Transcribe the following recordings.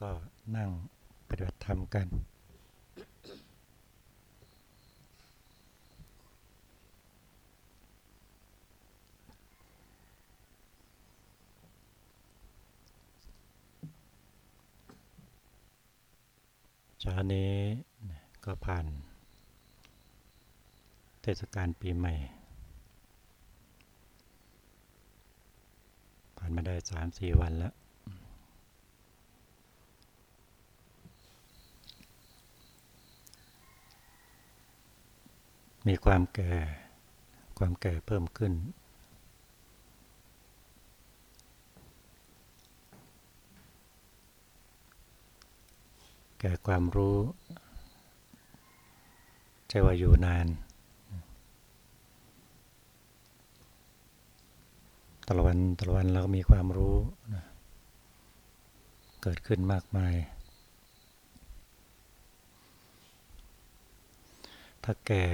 ก็นั่งปฏิบัติธรรมกันเช้านี้ก็ผ่าน เทศกาลปีใหม่ ผ่านมาได้สามสี่วันแล้ว มีความแก่ ความแก่เพิ่มขึ้น แก่ความรู้ใช่ว่าอยู่นานตลอดวันตลอดวันเราก็มีความรู้นะเกิดขึ้นมากมาย ถ้าแก่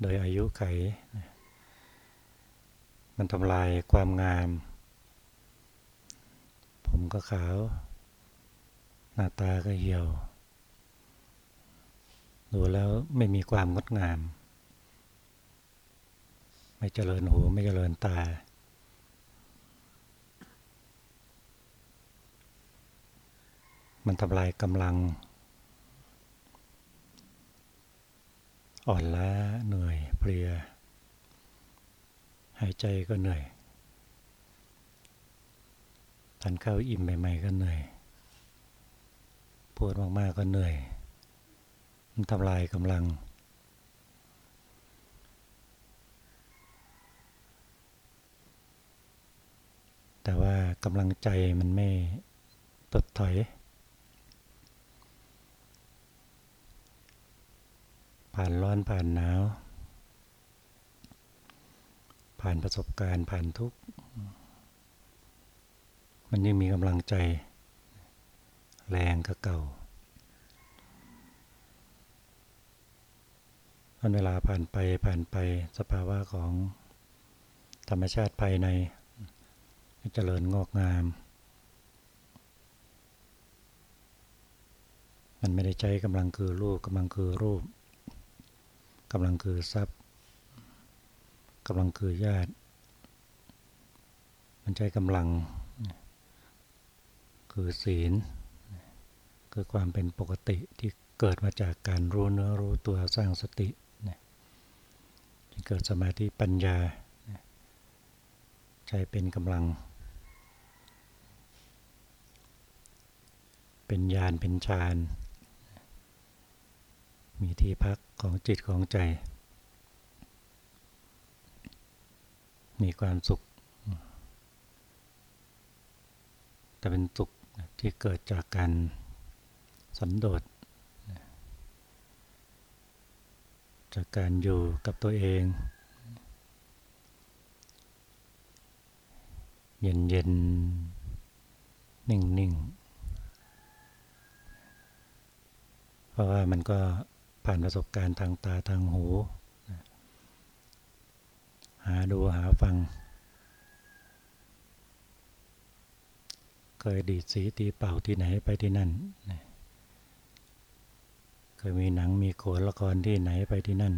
โดยอายุไข มันทำลายความงาม ผมก็ขาว หน้าตาก็เหี่ยว ดูแล้วไม่มีความงดงาม ไม่เจริญหูไม่เจริญตามันทำลายกำลัง อ่อนล้าเหนื่อยเพลีย หายใจก็เหนื่อยทานข้าวอิ่มใหม่ ๆ ก็เหนื่อยปวดมากๆก็เหนื่อย มันทำลายกำลัง แต่ว่ากำลังใจมันไม่ตดถอย ผ่านร้อนผ่านหนาว ผ่านประสบการณ์ผ่านทุกข์มันยังมีกำลังใจ แรงก็เก่ามันเวลาผ่านไปผ่านไปสภาวะของธรรมชาติภายในเจริญงอกงาม มันไม่ได้ใช้กำลังคือรูปกำลังคือรูป กำลังคือทรัพย์กำลังคือญาติ มันใช้กำลัง คือศีล คือความเป็นปกติที่เกิดมาจากการรู้เนื้อรู้ตัวสร้างสติเกิดสมาธิปัญญา ใช้เป็นกำลัง เป็นญาณเป็นฌาน มีที่พักของจิตของใจ มีความสุข แต่เป็นสุขที่เกิดจากการสันโดษจากการอยู่กับตัวเอง เย็นเย็นนิ่งนิ่งเพราะว่ามันก็ ผ่านประสบการณ์ทางตาทางหู หาดูหาฟัง เคยดีดสีตีเป่าที่ไหนไปที่นั่น เคยมีหนังมีโขนละครที่ไหนไปที่นั่น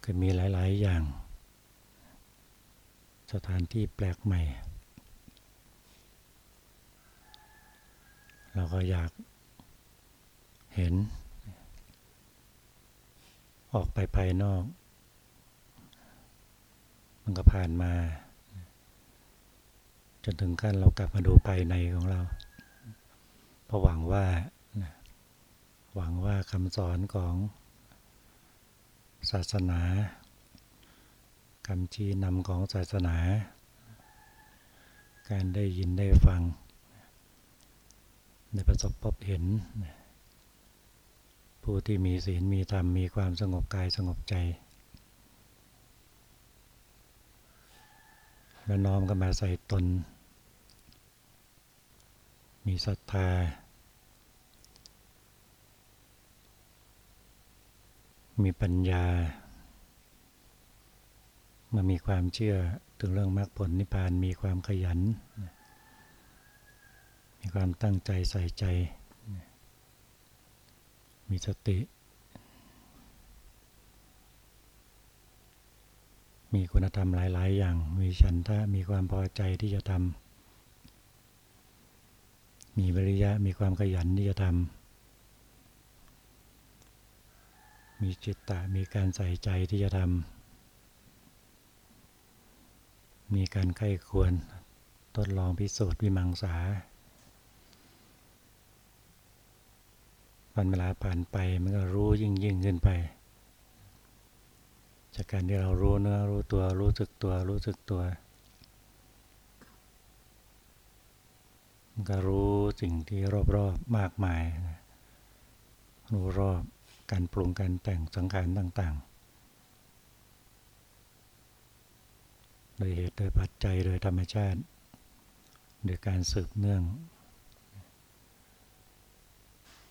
เคยมีหลาย ๆ อย่าง สถานที่แปลกใหม่ เราก็อยาก เห็น ออกไปภายนอก มันก็ผ่านมา จนถึงขั้นเรากลับมาดูภายในของเราเพราะหวังว่าหวังว่าคำสอนของศาสนาคำชี้นำของศาสนา การได้ยินได้ฟังได้ประสบพบเห็น ผู้ที่มีศีลมีธรรมมีความสงบกายสงบใจ แล้วน้อมก็มาใส่ตน มีศรัทธา มีปัญญามื่อมีความเชื่อถึงเรื่องมรรคผลนิพพานมีความขยัน มีความตั้งใจใส่ใจ มีสติ มีคุณธรรมหลาย ๆ อย่าง มีฉันทะ มีความพอใจที่จะทำ มีวิริยะ มีความขยันที่จะทำ มีจิตตะ มีการใส่ใจที่จะทำ มีการไข้ควร ทดลองพิสูจน์วิมังสา วันเวลาผ่านไปมันก็รู้ยิ่งยิ่งขึ้นไป จากการที่เรารู้เนื้อรู้ตัวรู้สึกตัวรู้สึกตัวมันก็รู้สิ่งที่รอบๆมากมายรู้รอบการปรุงการแต่งสังขารต่างๆ โดยเหตุโดยปัจจัยโดยธรรมชาติ โดยการสืบเนื่อง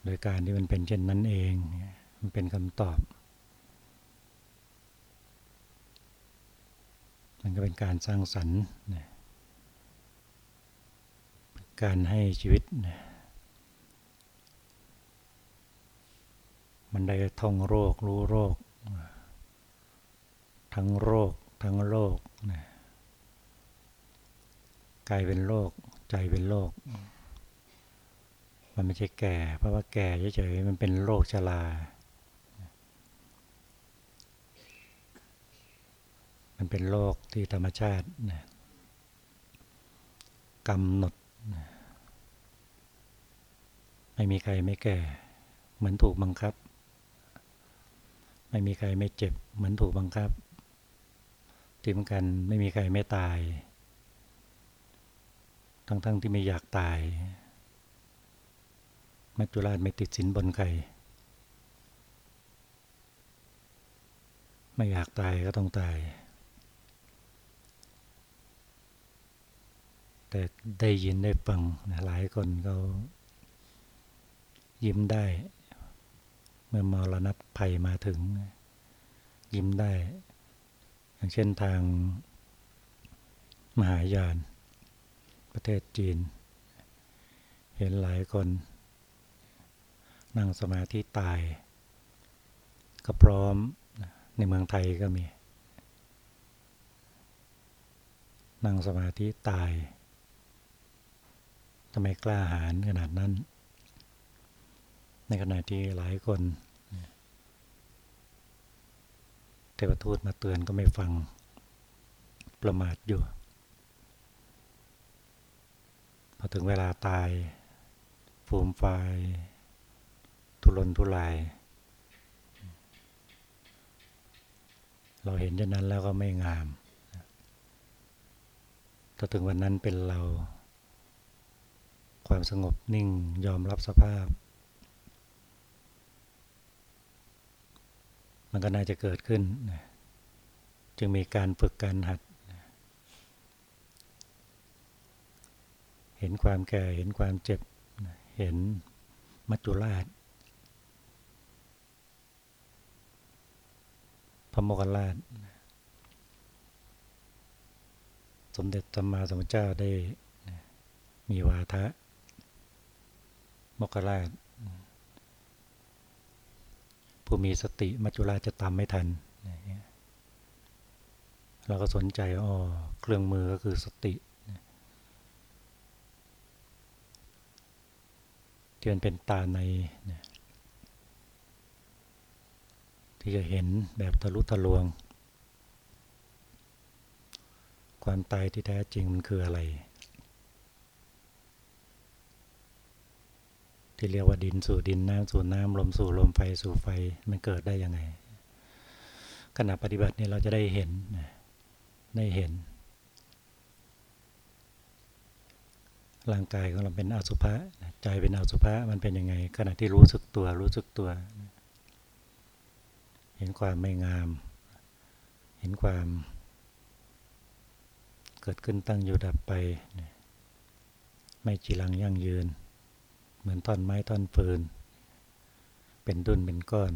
โดยการที่มันเป็นเช่นนั้นเองมันเป็นคำตอบ มันก็เป็นการสร้างสรรค์การให้ชีวิต มันได้ท่องโรครู้โรค ทั้งโรค ทั้งโลกกายเป็นโรคใจเป็นโรค มันไม่ใช่แก่ เพราะว่าแก่เฉยๆมันเป็นโรคชรา มันเป็นโรคที่ธรรมชาติกำหนดไม่มีใครไม่แก่ เหมือนถูกบังคับ ไม่มีใครไม่เจ็บ เหมือนถูกบังคับที่เหมือนกันไม่มีใครไม่ตาย ทั้งๆทที่ไม่อยากตาย มัจจุราชไม่ติดสินบนใคร ไม่อยากตายก็ต้องตาย แต่ได้ยินได้ฟังหลายคนเขายิ้มได้ เมื่อมรณะภัยมาถึง ยิ้มได้ อย่างเช่นทางมหายาน ประเทศจีน เห็นหลายคน นั่งสมาธิตาย ก็พร้อมในเมืองไทยก็มี นั่งสมาธิตายทำไมกล้าหาญขนาดนั้น ในขณะที่หลายคนเทวทูตมาเตือนก็ไม่ฟังประมาทอยู่ พอถึงเวลาตายฟูมไฟ ทุรนทุราย เราเห็นเช่นนั้นแล้วก็ไม่งาม ถ้าถึงวันนั้นเป็นเรา ความสงบนิ่งยอมรับสภาพ มันก็น่าจะเกิดขึ้น จึงมีการฝึกการหัดเห็นความแก่ เห็นความเจ็บ เห็นมัจจุราช ระโมคคัลลาชสมเด็จสัมมาสัมพุทธเจ้าได้มีวาทะโมคคัลลาช ผู้มีสติมัจจุราชจะตามไม่ทัน เราก็สนใจอ๋อเครื่องมือก็คือสติที่มันเป็นตาใน ที่จะเห็นแบบทะลุทะลวง ความตายที่แท้จริงมันคืออะไร ที่เรียกว่าดินสู่ดินน้ำสู่น้ำลมสู่ลมไฟสู่ไฟมันเกิดได้ยังไงขณะปฏิบัตินี่เราจะได้เห็นได้เห็น ร่างกายของเราเป็นอสุภะใจเป็นอสุภะมันเป็นยังไง ขณะที่รู้สึกตัวรู้สึกตัว เห็นความไม่งาม เห็นความ เกิดขึ้นตั้งอยู่ดับไป ไม่จีรังยั่งยืน เหมือนท่อนไม้ท่อนฟืน เป็นดุนเป็นก้อน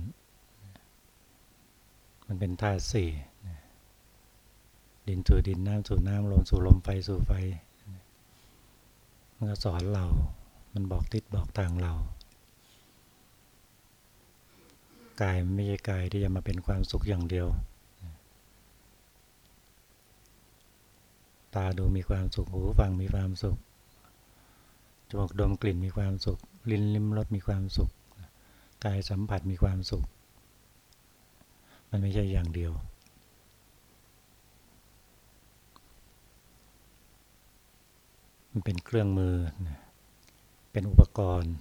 มันเป็นธาตุสี่ดินสู่ดินน้ำสู่น้ำลมสู่ลมไฟสู่ไฟ มันก็สอนเรา มันบอกทิศบอกทางเรา กายไม่ใช่กายที่จะมาเป็นความสุขอย่างเดียว ตาดูมีความสุข หูฟังมีความสุข จมูกดมกลิ่นมีความสุข ลิ้นลิ้มรสมีความสุข กายสัมผัสมีความสุข มันไม่ใช่อย่างเดียว มันเป็นเครื่องมือ เป็นอุปกรณ์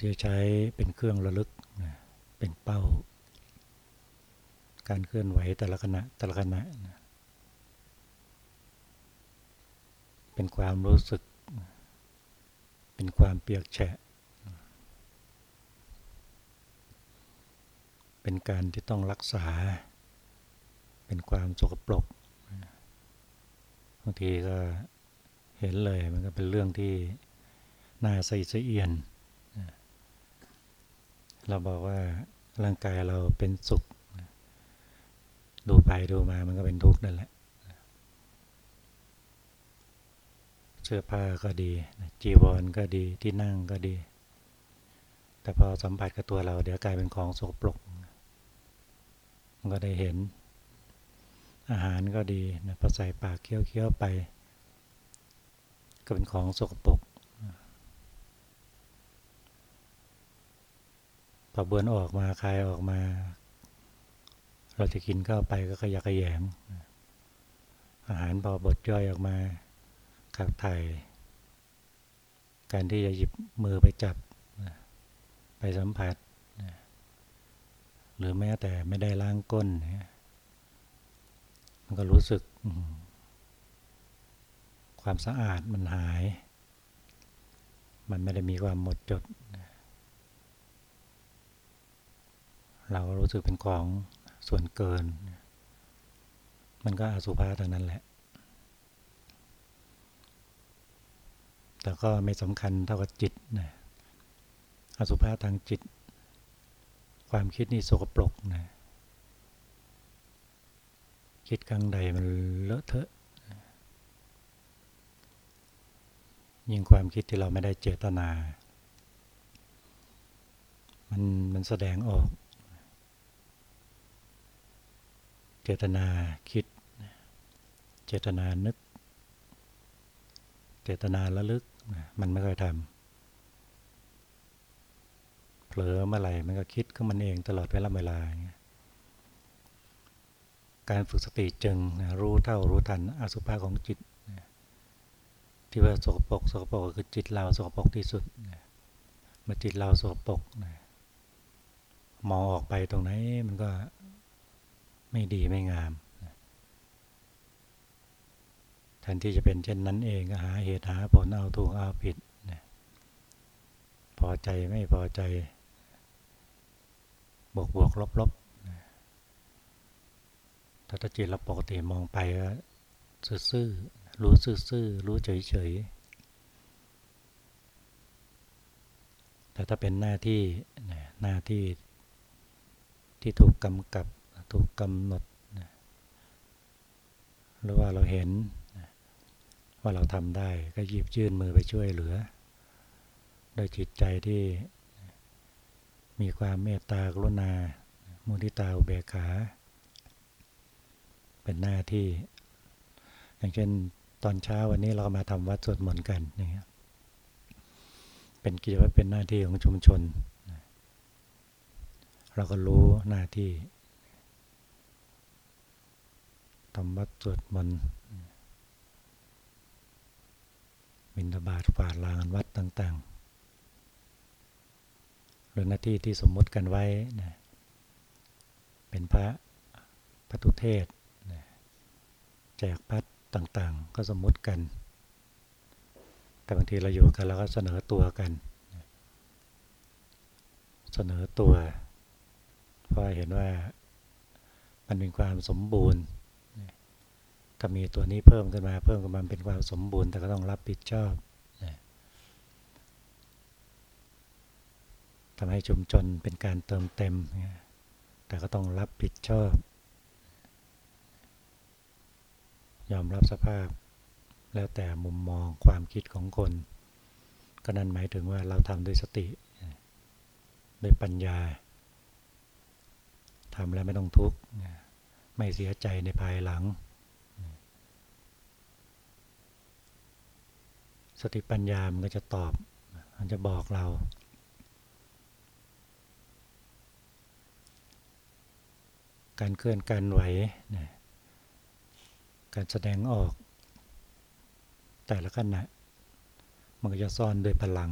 ที่ใช้เป็นเครื่องระลึกเป็นเป้า การเคลื่อนไหวแต่ละขณะแต่ละขณะเป็นความรู้สึก เป็นความเปียกแฉะ เป็นการที่ต้องรักษา เป็นความสกปรกบางทีก็เห็นเลยมันก็เป็นเรื่องที่น่าใส่เสียน เราบอกว่าร่างกายเราเป็นสุข ดูไปดูมามันก็เป็นทุกข์นั่นแหละเสื้อผ้าก็ดี จีวรก็ดีที่นั่งก็ดี แต่พอสัมผัสกับตัวเรา เดี๋ยวกลายเป็นของโสปรกมันก็ได้เห็น อาหารก็ดีนะพอใส่ปากเคี้ยวๆไป ก็เป็นของสกปรก พอเบือนออกมาคายออกมา เราจะกินเข้าไปก็ขยักขยง อาหารพอบดย่อยออกมาขับถ่ายการที่จะหยิบมือไปจับ ไปสัมผัส หรือแม้แต่ไม่ได้ล้างก้น มันก็รู้สึก ความสะอาดมันหาย มันไม่ได้มีความหมดจด เราก็รู้สึกเป็นของส่วนเกิน มันก็อสุภะทางนั้นแหละ แต่ก็ไม่สำคัญเท่ากับจิตนะอสุภะทางจิต ความคิดนี่สกปรกนะคิดครั้งใดมันเลอะเทอะยิ่งความคิดที่เราไม่ได้เจตนา มันมันแสดงออก เจตนาคิด เจตนานึก เจตนาระลึก มันไม่ค่อยทำเผลอเมื่อไหร่มันก็คิดก็มันเองตลอดเวลาเวลาการฝึกสติจึงรู้เท่ารู้ทันอสุภะของจิต ที่ว่าสกปรกสกปรกก็คือจิตเราสกปรกที่สุดเมื่อจิตเราสกปรกมองออกไปตรงไหนมันก็ ไม่ดีไม่งามแทนที่จะเป็นเช่นนั้นเองก็หาเหตุหาผลเอาถูกเอาผิดพอใจไม่พอใจ บวกบวกลบลบถ้าจิตเราปกติมองไปก็ซื่อๆรู้ซื่อๆรู้เฉยๆแต่ถ้าเป็นหน้าที่หน้าที่ที่ถูกกำกับ ถูกกำหนดหรือว่าเราเห็นว่าเราทำได้ก็หยิบยื่นมือไปช่วยเหลือ โดยจิตใจที่มีความเมตตากรุณา มุทิตาอุเบกขา เป็นหน้าที่ อย่างเช่นตอนเช้าวันนี้เรามาทำวัดสวดมนต์กันอย่างเงี้ยเป็นกิจวัตรเป็นหน้าที่ของชุมชน เราก็รู้หน้าที่ ทำวัดสวดมนต์บินทบาทฝาดลานวัดต่างๆ หรือหน้าที่ที่สมมติกันไว้นะเป็นพระพระทุเทศนะแจกพัดต่างๆ ก็สมมติกัน แต่บางทีเราอยู่กันเราก็เสนอตัวกันเสนอตัวเพราะเห็นว่ามันเป็นความสมบูรณ์ ถ้ามีตัวนี้เพิ่มขึ้นมาเพิ่มขึ้นมาเป็นความสมบูรณ์แต่ก็ต้องรับผิดชอบทำให้ชุมชนเป็นการเติมเต็ม แต่ก็ต้องรับผิดชอบ ยอมรับสภาพ แล้วแต่มุมมองความคิดของคน ก็นั่นหมายถึงว่าเราทำด้วยสติ ด้วยปัญญาทำแล้วไม่ต้องทุกข์ ไม่เสียใจในภายหลัง สติปัญญามันก็จะตอบ มันจะบอกเรา การเคลื่อนการไหวการแสดงออก แต่ละขณะมันก็จะซ่อนด้วยพลัง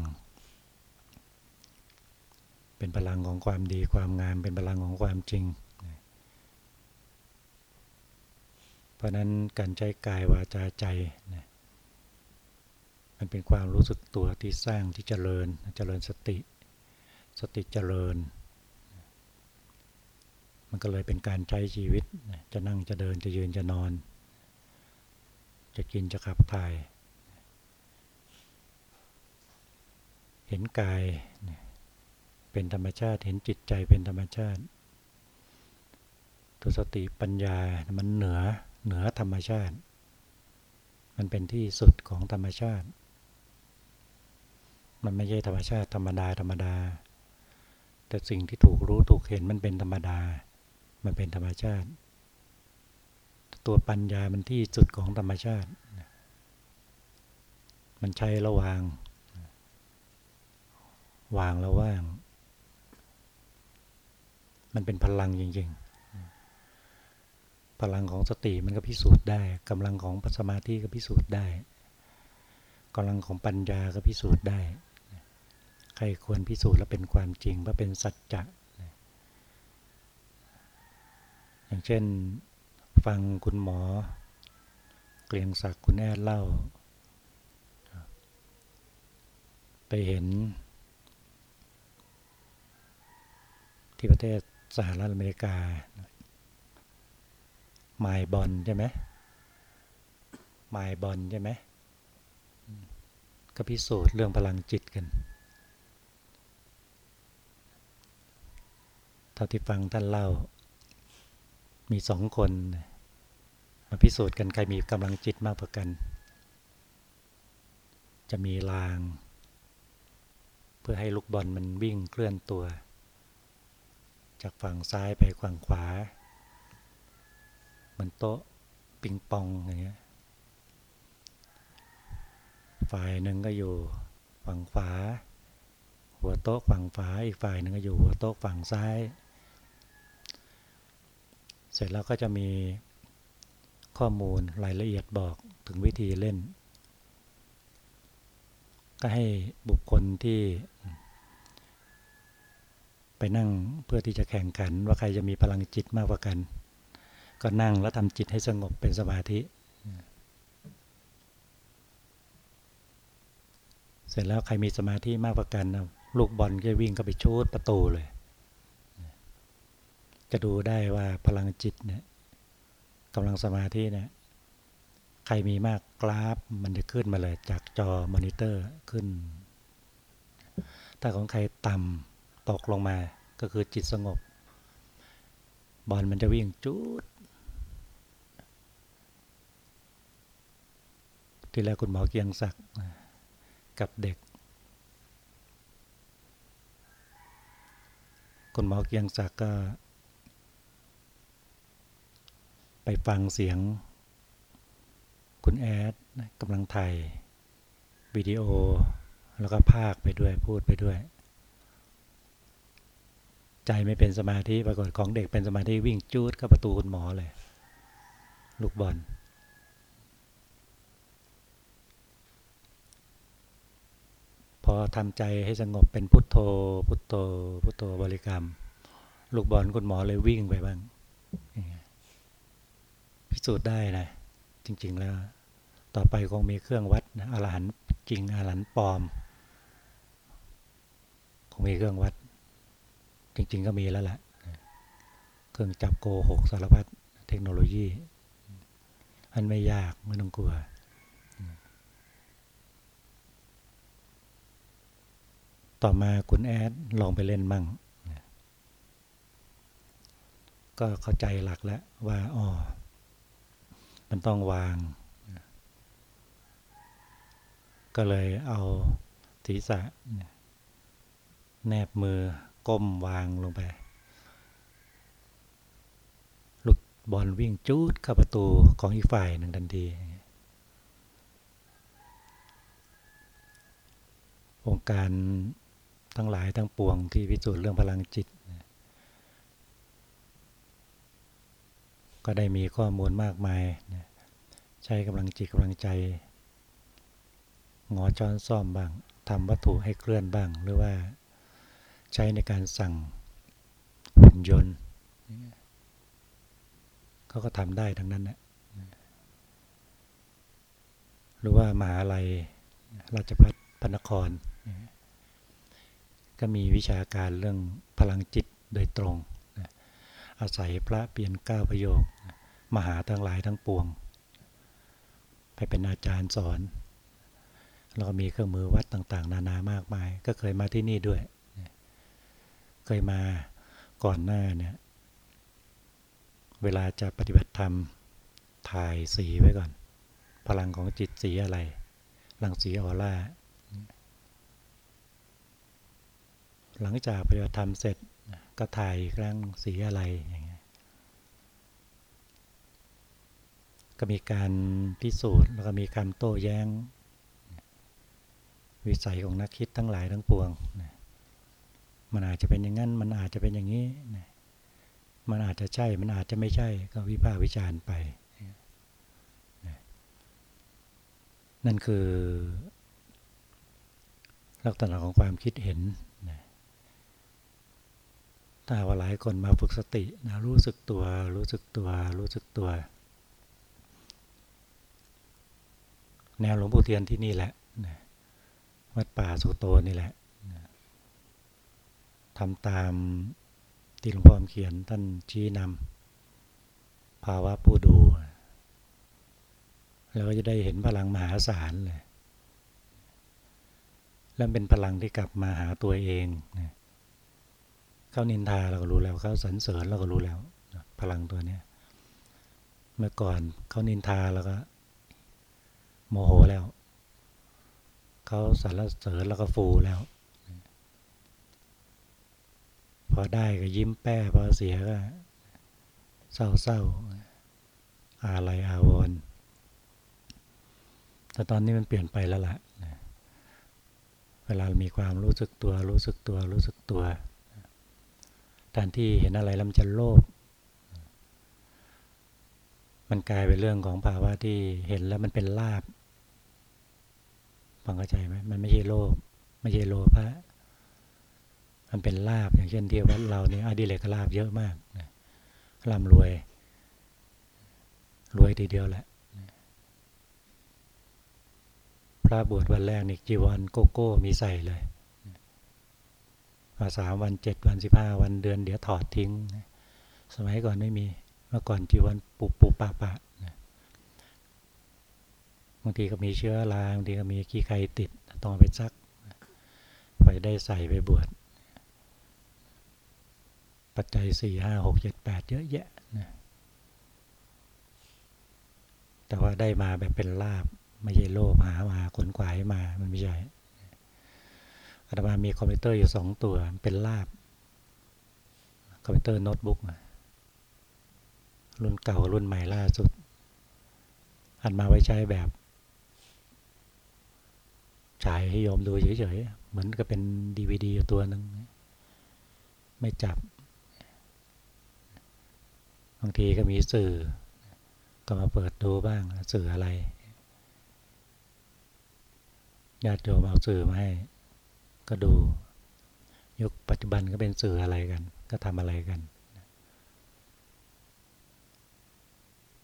เป็นพลังของความดีความงาม เป็นพลังของความจริง เพราะนั้นการใช้กายวาจาใจ มันเป็นความรู้สึกตัวที่สร้างที่เจริญเจริญสติ สติเจริญ มันก็เลยเป็นการใช้ชีวิตจะนั่งจะเดินจะยืนจะนอน จะกินจะขับถ่าย เห็นกายเป็นธรรมชาติเห็นจิตใจเป็นธรรมชาติตัวสติปัญญามันเหนือเหนือธรรมชาติ มันเป็นที่สุดของธรรมชาติ มันไม่ใช่ธรรมชาติธรรมดาธรรมดา แต่สิ่งที่ถูกรู้ถูกเห็นมันเป็นธรรมดา มันเป็นธรรมชาติ ตัวปัญญามันที่สุดของธรรมชาติ มันใช้ระวาง วางแล้วว่าง มันเป็นพลังจริง ๆ พลังของสติมันก็พิสูจน์ได้กำลังของปัสมาธิก็พิสูจน์ได้กำลังของปัญญาก็พิสูจน์ได้ ใครควรพิสูจน์แล้วเป็นความจริงว่าเป็นสัจจะอย่างเช่น ฟังคุณหมอ เกลียงศักดิ์คุณแอดเล่า ไปเห็น ที่ประเทศสหรัฐอเมริกาไมบอลใช่ไหมไมบอลใช่ไหมก็พิสูจน์เรื่องพลังจิตกันเท่าที่ฟังท่านเล่า มีสองคนมาพิสูจน์กันใครมีกำลังจิตมากกว่ากัน จะมีราง เพื่อให้ลูกบอลมันวิ่งเคลื่อนตัว จากฝั่งซ้ายไปฝั่งขวาเหมือนโต๊ะปิงปองอย่างเงี้ยฝ่ายหนึ่งก็อยู่ฝั่งขวาหัวโต๊ะฝั่งขวาอีกฝ่ายหนึ่งก็อยู่หัวโต๊ะฝั่งซ้าย เสร็จแล้วก็จะมีข้อมูลรายละเอียดบอกถึงวิธีเล่น ก็ให้บุคคลที่ไปนั่งเพื่อที่จะแข่งขัน ว่าใครจะมีพลังจิตมากกว่ากัน ก็นั่งแล้วทำจิตให้สงบเป็นสมาธิ เสร็จแล้วใครมีสมาธิมากกว่ากันลูกบอลก็วิ่งก็ไปชูดประตูเลย จะดูได้ว่าพลังจิตเนี่ยกำลังสมาธิเนี่ยใครมีมากกราฟมันจะขึ้นมาเลยจากจอมอนิเตอร์ขึ้น ถ้าของใครต่ำตกลงมาก็คือจิตสงบ บอลมันจะวิ่งจุด ที่แรกคุณหมอเกียงศักดิ์กับเด็ก คุณหมอเกียงศักดิ์ก็ ไปฟังเสียง คุณแอดกำลังถ่ายวิดีโอ แล้วก็ภาคไปด้วยพูดไปด้วย ใจไม่เป็นสมาธิปรากฏของเด็กเป็นสมาธิวิ่งจูดเข้าประตูคุณหมอเลย ลูกบอลพอทำใจให้สงบเป็นพุทโธ พุทโธ พุทโธบริกรรม ลูกบอลคุณหมอเลยวิ่งไปบ้าง สูจน์ได้นะจริง ๆ แล้ว ต่อไปคงมีเครื่องวัดนะอรหันต์จริงอรหันต์ปลอม คงมีเครื่องวัด จริง ๆ ก็มีแล้วแหละเครื่องจับโกหกสารพัดเทคโนโลยีมันไม่ยากไม่ต้องกลัวต่อมาคุณแอดลองไปเล่นมั่ง ก็เข้าใจหลักแล้วว่าอ๋อ มันต้องวาง ก็เลยเอาศีรษะแนบมือก้มวางลงไป ลูกบอลวิ่งจูดเข้าประตูของอีกฝ่ายหนึ่งทันทีองค์การทั้งหลายทั้งปวงที่พิสูจน์เรื่องพลังจิต ก็ได้มีข้อมูลมากมายใช้กำลังจิตกำลังใจ งอจอนซ่อมบ้างทำวัตถุให้เคลื่อนบ้าง หรือว่าใช้ในการสั่งหุ่นยนต์เขาก็ทำได้ทั้งนั้นนะหรือว่ามหาลัยราชพัฒพนคร ก็มีวิชาการเรื่องพลังจิตโดยตรง อาศัยพระเปลี่ยนก้าประโยค มหาทั้งหลายทั้งปวง ไปเป็นอาจารย์สอนแล้วก็มีเครื่องมือวัดต่าง ๆ นานามากมาย ก็เคยมาที่นี่ด้วย เคยมาก่อนหน้าเนี่ย เวลาจะปฏิบัติธรรมถ่ายสีไว้ก่อน พลังของจิตสีอะไรลังสีออร่าหลังจากปฏิบัติธรรมเสร็จ ก็ถ่ายครั้งสีอะไรอย่างเงี้ยก็มีการพิสูจน์แล้วก็มีการโต้แย้ง วิสัยของนักคิดทั้งหลายทั้งปวง มันอาจจะเป็นอย่างนั้น มันอาจจะเป็นอย่างนี้ มันอาจจะใช่ มันอาจจะไม่ใช่ ก็วิพากษ์วิจารณ์ไป นั่นคือ ลักษณะของความคิดเห็น ถ้าว่าหลายคนมาฝึกสตินะรู้สึกตัว รู้สึกตัว รู้สึกตัว แนวหลวงปู่เทียนที่นี่แหละวัดป่าสุโตนี่แหละทำตามที่หลวงพ่อเขียนท่านชี้นำภาวะผู้ดู แล้วก็จะได้เห็นพลังมหาศาลเลย แล้วเป็นพลังที่กลับมาหาตัวเองนะ เขานินทาเราก็รู้แล้วเขาสรรเสริญเราก็รู้แล้วพลังตัวเนี้ยเมื่อก่อนเขานินทาแล้วก็ โมโหแล้ว เขาสรรเสริญแล้วก็ฟูแล้ว พอได้ก็ยิ้มแป้พอเสียก็เศร้าเศร้าอะไรอาวรแต่ตอนนี้มันเปลี่ยนไปแล้วล่ะ เวลามีความรู้สึกตัว รู้สึกตัว รู้สึกตัว การที่เห็นอะไรแล้วมันจะโลภมันกลายเป็นเรื่องของภาวะที่เห็นแล้วมันเป็นลาบฟังเข้าใจไหมมันไม่ใช่โลภไม่ใช่โลภะมันเป็นลาบอย่างเช่นที่วัดเราเนี่ยอดีเลกลาบเยอะมากร่ำรวย รวยทีเดียวแหละ พระบวชวันแรกนี่จีวรโกโก้มีใส่เลย มาสามวันเจ็ดวันสิบห้าวันเดือนเดี๋ยวถอดทิ้ง สมัยก่อนไม่มีเมื่อก่อนจีวันปุบปุบปะปะบางทีก็มีเชื้อราบางทีก็มีขี้ไข่ติดต้องไปซักพอได้ใส่ไปบวชปัจจัยสี่ห้าหกเจ็ดแปดเยอะแยะนะแต่ว่าได้มาแบบเป็นลาบ ไม่ใช่โลภหามาขนขวายมามันไม่ใช่ อาตมามีคอมพิวเตอร์อยู่สองตัวเป็นลาบ คอมพิวเตอร์โน้ตบุ๊กรุ่นเก่ารุ่นใหม่ล่าสุด อันมาไว้ใช้แบบฉายให้โยมดูเฉยๆ เหมือนกับเป็นดีวดีตัวหนึ่งไม่จับบางทีก็มีสื่อ ก็มาเปิดดูบ้างสื่ออะไรญาติโยมเอาสื่อมาให้ ก็ดู ยุคปัจจุบันก็เป็นสื่ออะไรกัน ก็ทำอะไรกัน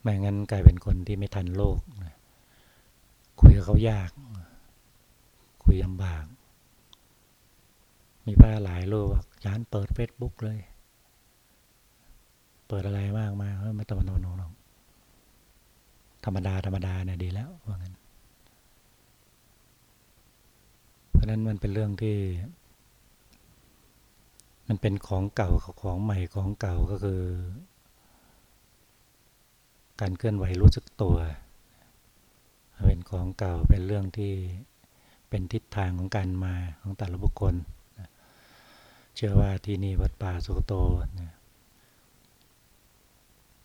ไม่งั้นกลายเป็นคนที่ไม่ทันโลก คุยกับเขายาก คุยลำบาก มีป้าหลายรูปบอกยานเปิดเฟซบุ๊กเลย เปิดอะไรมากมายไม่ต้องมาโนนหรอกธรรมดาธรรมดาเนี่ยดีแล้วว่างั้น ราะนั้นมันเป็นเรื่องที่ มันเป็นของเก่าของใหม่ของเก่าก็คือ การเคลื่อนไหวรู้สึกตัวเป็นของเก่าเป็นเรื่องที่เป็นทิศทางของการมาของแต่ละบุคคลเชื่อว่าที่นี่วัดป่าสุโต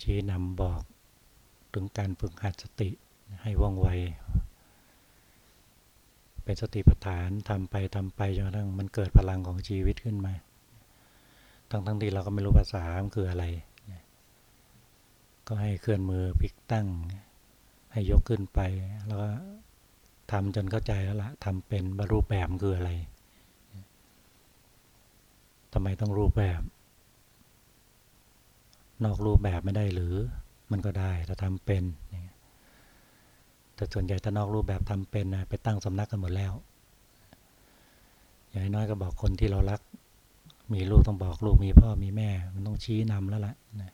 ชี้นำบอกถึงการฝึกหัดสติให้ว่องไว เป็นสติปัฏฐานทำไปทำไปจนกระทั่งมันเกิดพลังของชีวิตขึ้นมาทั้งทั้งที่เราก็ไม่รู้ภาษามันคืออะไร ก็ให้เคลื่อนมือพลิกตั้ง ให้ยกขึ้นไป แล้วก็ทำจนเข้าใจแล้วละทำเป็นบรรูปแบบคืออะไรทำไมต้องรูปแบบ นอกรูปแบบไม่ได้หรือ มันก็ได้ถ้าทำเป็น แต่ส่วนใหญ่ถ้านอกรูปแบบทำเป็นนะไปตั้งสำนักกันหมดแล้ว อย่างน้อยก็บอกคนที่เรารัก มีลูกต้องบอกลูกมีพ่อมีแม่ มันต้องชี้นำแล้วล่ะนะ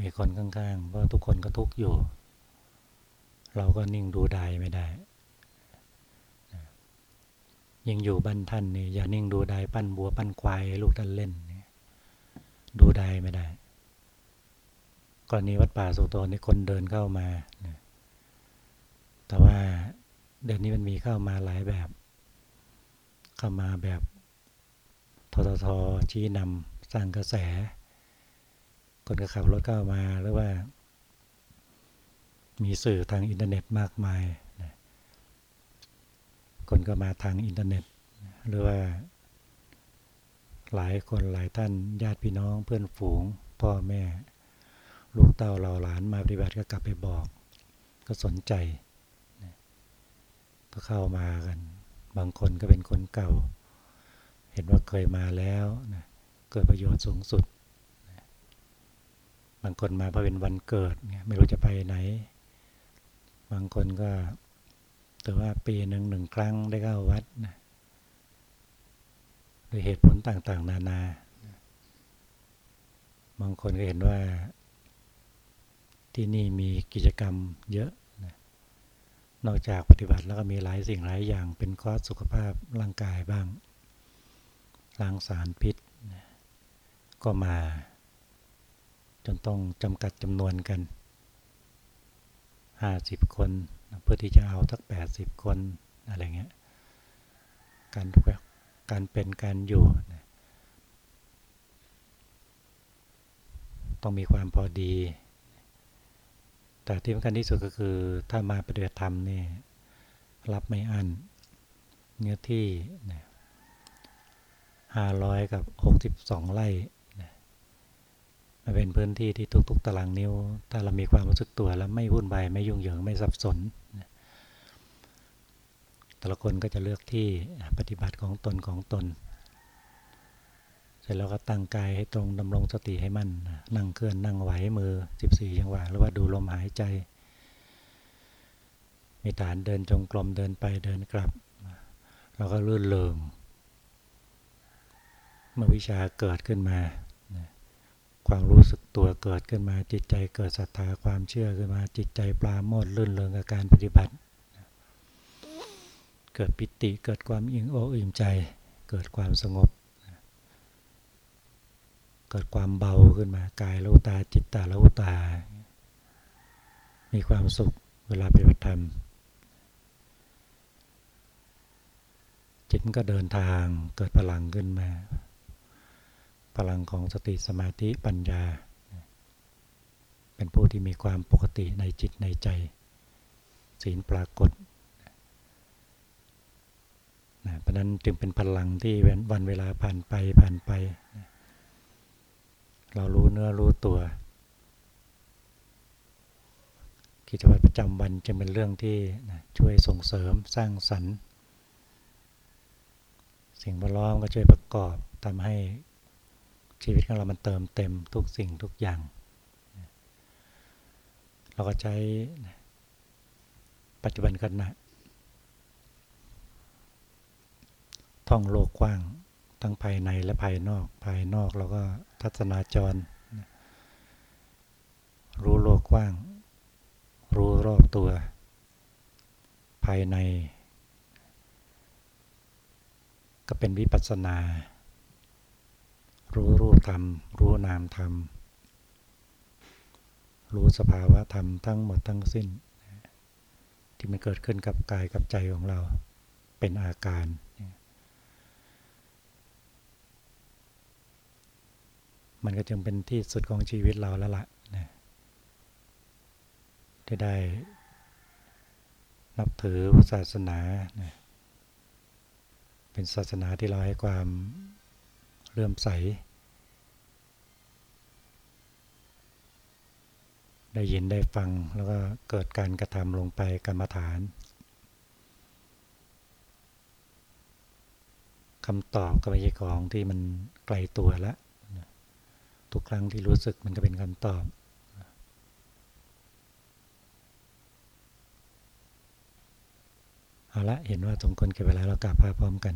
มีคนข้างๆเพราะทุกคนก็ทุกข์อยู่ เราก็นิ่งดูไดไม่ได้ยังอยู่บ้านท่านนี่อย่านิ่งดูไดปั้นบัวปั้นควายลูกท่านเล่นดูไดไม่ได้กรณีวัดป่าสุโตนี่คนเดินเข้ามา แต่ว่าเดี๋ยวนี้มันมีเข้ามาหลายแบบ เข้ามาแบบทททชี้นำสร้างกระแส คนก็ขับรถเข้ามาหรือว่า มีสื่อทางอินเทอร์เน็ตมากมายคนก็มาทางอินเทอร์เน็ต หรือว่า หลายคนหลายท่านญาติพี่น้องเพื่อนฝูง พ่อแม่ ลูกเต้าเราหลานมาปฏิบัติก็กลับไปบอก ก็สนใจ ก็เข้ามากัน บางคนก็เป็นคนเก่า เห็นว่าเคยมาแล้วนะเกิดประโยชน์สูงสุดบางคนมาเพราะเป็นวันเกิดไม่รู้จะไปไหน บางคนก็แต่ว่าปีหนึ่งหนึ่งครั้งได้เข้าวัดนะโดยเหตุผลต่างๆ นานา บางคนก็เห็นว่าที่นี่มีกิจกรรมเยอะ นอกจากปฏิบัติแล้วก็มีหลายสิ่งหลายอย่างเป็นคอร์สสุขภาพร่างกายบ้างล้างสารพิษ ก็มา จนต้องจำกัดจำนวนกันห้าสิบคนเพื่อที่จะเอาทักแปดสิบคนอะไรเงี้ยการการเป็นการอยู่ต้องมีความพอดี แต่ที่สำคัญที่สุดก็คือถ้ามาปฏิบัติธรรมนี่รับไม่อั้นเนื้อที่ห้าร้อยกับหกสิบสองไร่มันเป็นพื้นที่ที่ทุกๆตารางนิ้ว ถ้าเรามีความรู้สึกตัวแล้วไม่วุ่นวายไม่ยุ่งเหยิงไม่สับสน แต่ละคนก็จะเลือกที่ปฏิบัติของตนของตน เสร็จแล้วก็ตั้งกายให้ตรงดำรงสติให้มั่น นั่งเคลื่อนนั่งไหวมือ 14จังหวะหรือว่าดูลมหายใจ มีฐานเดินจงกรมเดินไปเดินกลับ เราก็ลื่นเลิงเมื่อวิชาเกิดขึ้นมา ความรู้สึกตัวเกิดขึ้นมา จิตใจเกิดศรัทธาความเชื่อขึ้นมา จิตใจปลาโมดลื่นเริงกับการปฏิบัติ เกิดปิติเกิดความอิ่มอกอิ่มใจ เกิดความสงบ เกิดความเบาขึ้นมากายละตาจิตตาละตา มีความสุขเวลาปฏิบัติธรรม จิตก็เดินทางเกิดพลังขึ้นมา พลังของสติสมาธิปัญญา เป็นผู้ที่มีความปกติในจิตในใจ ศีลปรากฏนะเพราะนั้นจึงเป็นพลังที่วันเวลาผ่านไปผ่านไป เรารู้เนื้อรู้ตัว กิจวัตรประจำวันจึงเป็นเรื่องที่ช่วยส่งเสริมสร้างสรรค์ สิ่งแวดล้อมก็ช่วยประกอบทำให้ชีวิตของเรามันเติมเต็มทุกสิ่งทุกอย่าง เราก็ใช้ปัจจุบันขณะท่องโลกกว้าง ทั้งภายในและภายนอก ภายนอกเราก็ทัศนาจร รู้โลกกว้าง รู้รอบตัว ภายใน ก็เป็นวิปัสสนา รู้รูปธรรม รู้นามธรรม รู้สภาวะธรรมทั้งหมดทั้งสิ้น ที่มันเกิดขึ้นกับกายกับใจของเราเป็นอาการ มันก็จึงเป็นที่สุดของชีวิตเราแล้วละ่ะที่ได้นับถือศาสนาเป็นศาสนาที่เราให้ความเลื่อมใส ได้ยินได้ฟังแล้วก็เกิดการกระทำลงไปกรรมฐานคำตอบก็ไม่ใช่ของที่มันไกลตัวแล้ว ทุกครั้งที่รู้สึกมันก็เป็นคำตอบเอาละเห็นว่าสมควรเก็บเวลาเรากลับพาพร้อมกัน